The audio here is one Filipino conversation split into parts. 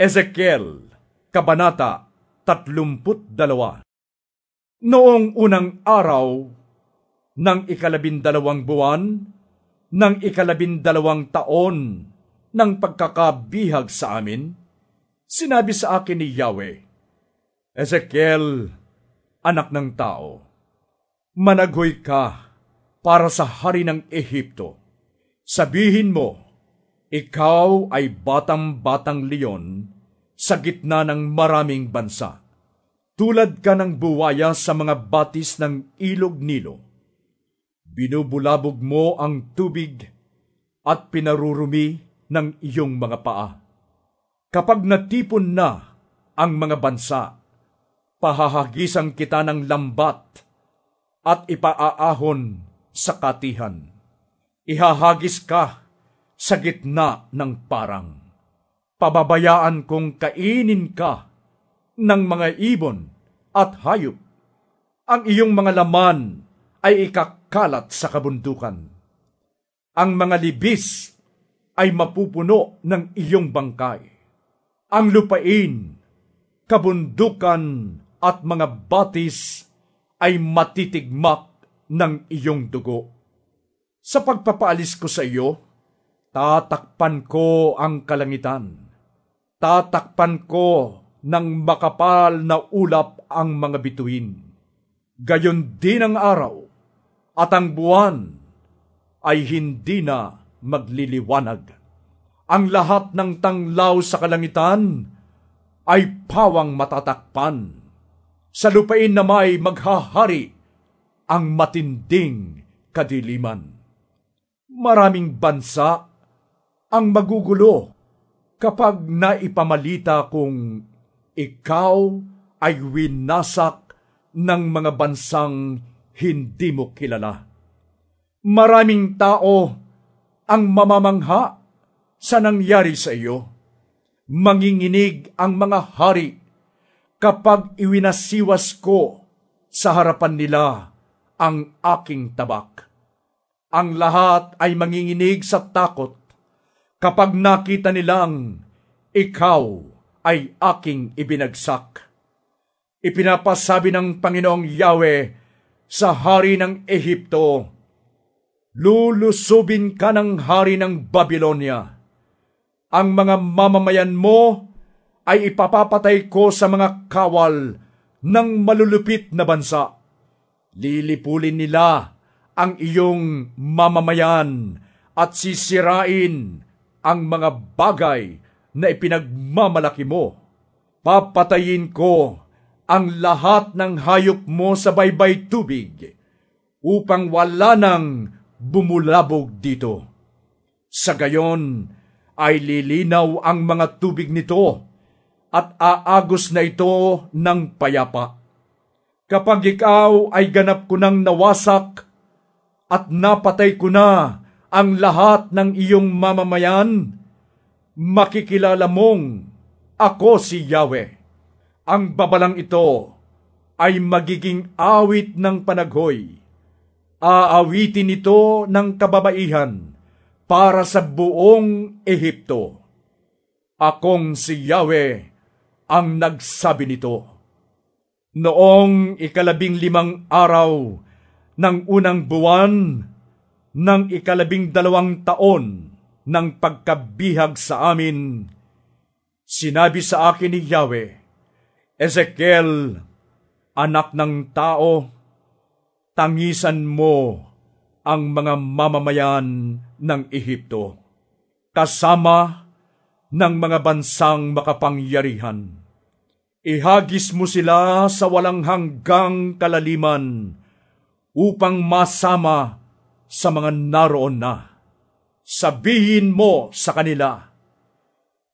Ezekiel, Kabanata 32 Noong unang araw ng ikalabindalawang buwan ng ikalabindalawang taon ng pagkakabihag sa amin, sinabi sa akin ni Yahweh, Ezekiel, anak ng tao, managhoy ka para sa hari ng Ehipto. Sabihin mo, ikaw ay batang-batang leon sa gitna ng maraming bansa. Tulad ka ng buwaya sa mga batis ng ilog Nilo. Binubulabog mo ang tubig at pinarurumi ng iyong mga paa. Kapag natipon na ang mga bansa, pahahagisan kita ng lambat at ipaaahon sa katihan. Ihahagis ka sa gitna ng parang. Pababayaan kong kainin ka ng mga ibon at hayop. Ang iyong mga laman ay ikakalat sa kabundukan. Ang mga libis ay mapupuno ng iyong bangkay. Ang lupain, kabundukan at mga batis ay matitigmak ng iyong dugo. Sa pagpapaalis ko sa iyo, Tatakpan ko ang kalangitan. Tatakpan ko ng makapal na ulap ang mga bituin. Gayon din ang araw at ang buwan ay hindi na magliliwanag. Ang lahat ng tanglaw sa kalangitan ay pawang matatakpan. Sa lupain na may maghahari ang matinding kadiliman. Maraming bansa ang magugulo kapag naipamalita kung ikaw ay winasak ng mga bansang hindi mo kilala. Maraming tao ang mamamangha sa nangyari sa iyo. Manginginig ang mga hari kapag iwinasiwas ko sa harapan nila ang aking tabak. Ang lahat ay manginginig sa takot kapag nakita nilang ikaw ay aking ibinagsak. Ipinapasabi ng Panginoong Yahweh sa hari ng Ehipto, Lulusubin ka ng hari ng Babylonia. Ang mga mamamayan mo ay ipapapatay ko sa mga kawal ng malulupit na bansa. Lilipulin nila ang iyong mamamayan at sisirain ang mga bagay na ipinagmamalaki mo. Papatayin ko ang lahat ng hayop mo sa baybay tubig upang wala nang bumulabog dito. Sa gayon ay lilinaw ang mga tubig nito at aagos na ito ng payapa. Kapag ikaw ay ganap ko ng nawasak at napatay ko na ang lahat ng iyong mamamayan, makikilala mong ako si Yahweh. Ang babalang ito ay magiging awit ng panaghoy. Aawitin ito ng kababaihan para sa buong Ehipto. Akong si Yahweh ang nagsabi nito. Noong ikalabing limang araw ng unang buwan ng ikalabing dalawang taon ng pagkabihag sa amin, sinabi sa akin ni Yahweh, Ezekiel, anak ng tao, tangisan mo ang mga mamamayan ng Ehipto, kasama ng mga bansang makapangyarihan. Ihagis mo sila sa walang hanggang kalaliman upang masama sa mga naroon na. Sabihin mo sa kanila,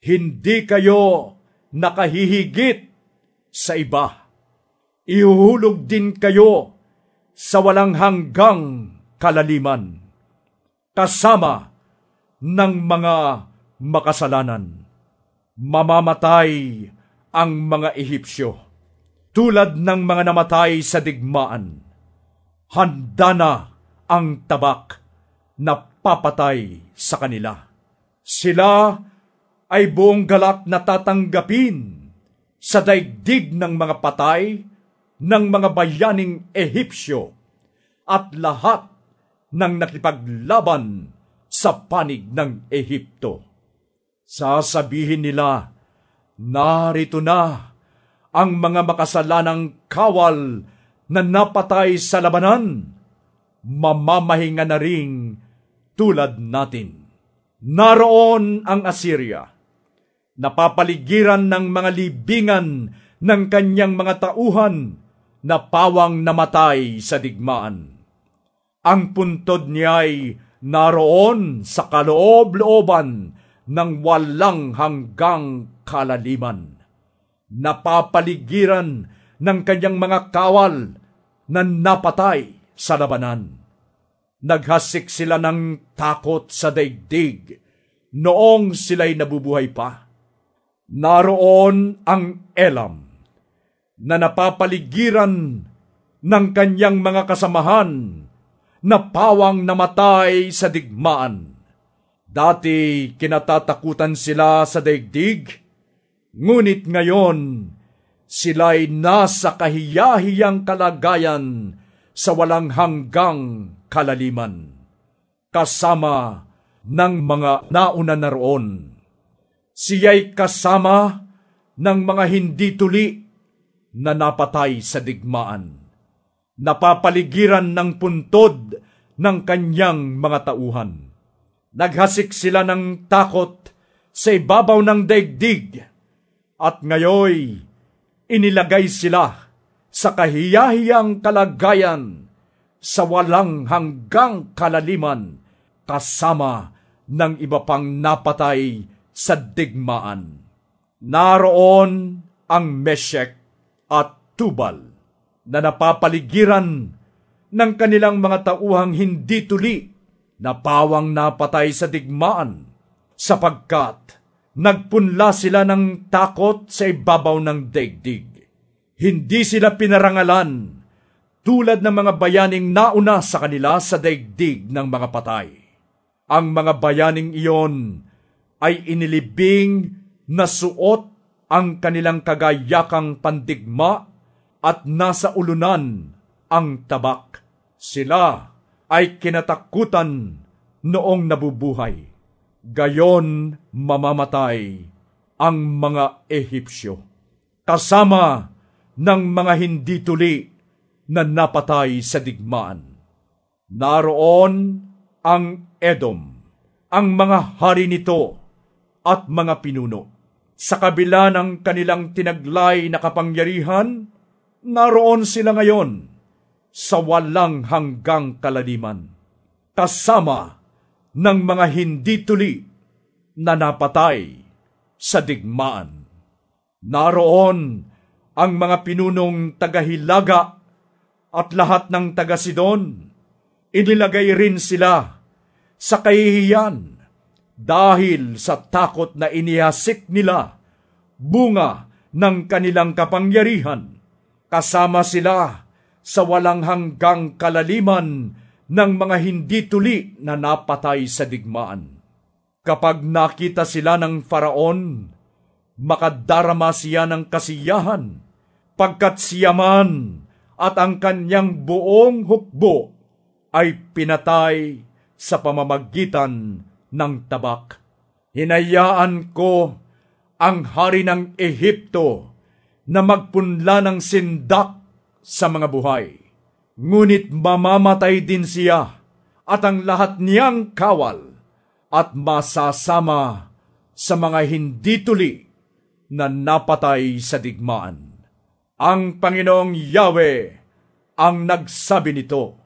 hindi kayo nakahihigit sa iba. Ihuhulog din kayo sa walang hanggang kalaliman, kasama ng mga makasalanan. Mamamatay ang mga Ehipsyo, tulad ng mga namatay sa digmaan. Handa na ang tabak na papatay sa kanila. Sila ay buong galak na tatanggapin sa daigdig ng mga patay ng mga bayaning Ehipsyo at lahat ng nakipaglaban sa panig ng Ehipto. Sasabihin nila, narito na ang mga makasalanang kawal na napatay sa labanan, mamamahinga na ring tulad natin. Naroon ang Assyria, napapaligiran ng mga libingan ng kanyang mga tauhan na pawang namatay sa digmaan. Ang puntod niya'y naroon sa kaloob-looban ng walang hanggang kalaliman. Napapaligiran ng kanyang mga kawal na napatay sa labanan. Naghasik sila ng takot sa daigdig noong sila'y nabubuhay pa. Naroon ang Elam na napapaligiran ng kanyang mga kasamahan na pawang namatay sa digmaan. Dati kinatatakutan sila sa daigdig, ngunit ngayon sila'y nasa kahiyahiyang kalagayan sa walang hanggang kalaliman, kasama ng mga nauna na roon. Siya'y kasama ng mga hindi tuli na napatay sa digmaan napapaligiran ng puntod ng kanyang mga tauhan. Naghasik sila ng takot sa ibabaw ng daigdig at ngayoy inilagay sila sa kahiyahiyang kalagayan sa walang hanggang kalaliman kasama ng iba pang napatay sa digmaan. Naroon ang Meshek at Tubal na napapaligiran ng kanilang mga tauhang hindi tuli na pawang napatay sa digmaan sapagkat nagpunla sila ng takot sa ibabaw ng daigdig. Hindi sila pinarangalan tulad ng mga bayaning nauna sa kanila sa daigdig ng mga patay. Ang mga bayaning iyon ay inilibing na suot ang kanilang kagayakang pandigma at nasa ulunan ang tabak. Sila ay kinatakutan noong nabubuhay. Gayon mamamatay ang mga Ehipsyo. Kasama ng mga hindi tuli na napatay sa digmaan. Naroon ang Edom, ang mga hari nito at mga pinuno. Sa kabila ng kanilang tinaglay na kapangyarihan, naroon sila ngayon sa walang hanggang kalaliman, kasama ng mga hindi tuli na napatay sa digmaan. Naroon ang mga pinunong tagahilaga at lahat ng taga-Sidon. Inilagay rin sila sa kahihiyan dahil sa takot na inihasik nila bunga ng kanilang kapangyarihan Kasama sila sa walang hanggang kalaliman ng mga hindi tuli na napatay sa digmaan. Kapag nakita sila ng faraon, makadarama siya ng kasiyahan, pagkat siya man at ang kanyang buong hukbo ay pinatay sa pamamagitan ng tabak. Hinayaan ko ang hari ng Ehipto na magpunla ng sindak sa mga buhay. Ngunit mamamatay din siya at ang lahat niyang kawal at masasama sa mga hindi tuli na napatay sa digmaan. Ang Panginoong Yahweh ang nagsabi nito